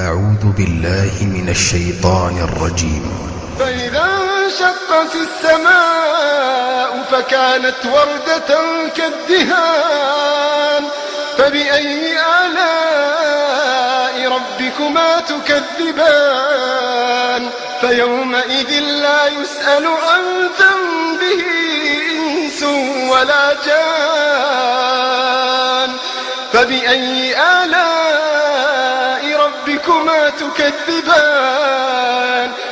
أعوذ بالله من الشيطان الرجيم. فإذا انشقت السماء فكانت وردة كالدهان. فبأي آلاء ربكما تكذبان؟ فيومئذ لا يسأل عن ذنبه إنس ولا جان. فبأي آلاء تكذبان.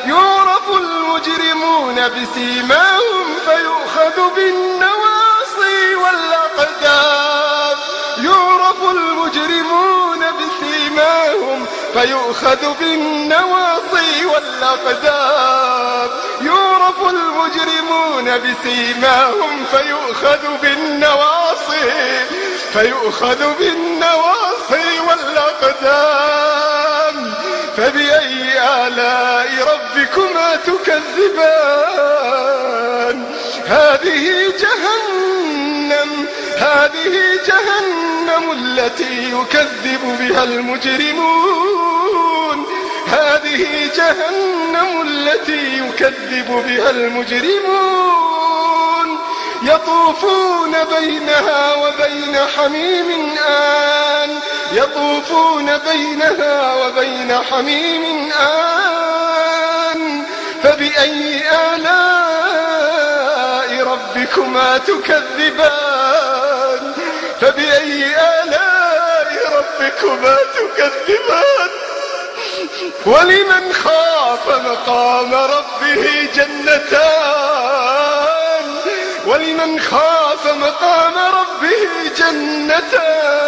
يعرف المجرمون بسيماهم فيؤخذ بالنواصي والأقدام. يعرف المجرمون بسيماهم فيؤخذ بالنواصي والأقدام. يعرف المجرمون بسيماهم فيؤخذ بالنواصي فيؤخذ بالنواصي والأقدام. فبأي آلاء ربكما تكذبان؟ هذه جهنم هذه جهنم التي يكذب بها المجرمون. هذه جهنم التي يكذب بها المجرمون. يطوفون بينها وبين حميم آن. يطوفون بينها وبين حميم آن فبأي آلاء ربكما تكذبان؟ فبأي آلاء ربكما تكذبان؟ ولمن خاف مقام ربه جنتان؟ ولمن خاف مقام ربه جنتان؟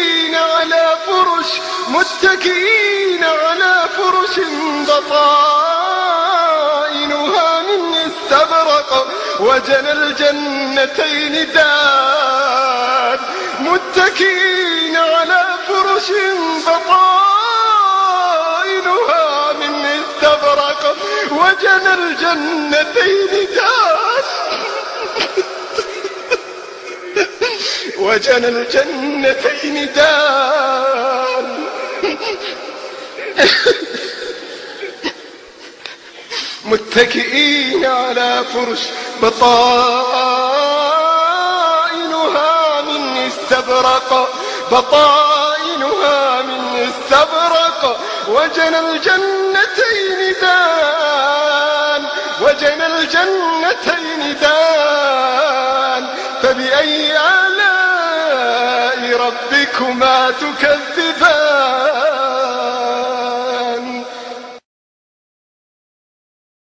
فرش متكئين على فرش بطائنها من استبرق وجنى الجنتين دان. متكئين على فرش بطائنها من استبرق وجنى الجنتين دان. وجنى الجنتين دان. متكئين على فرش بطائنها من استبرق بطائنها من استبرق. وجنى الجنتين دان وجنى الجنتين دان. فبأي آلاء ربكما تكذبان؟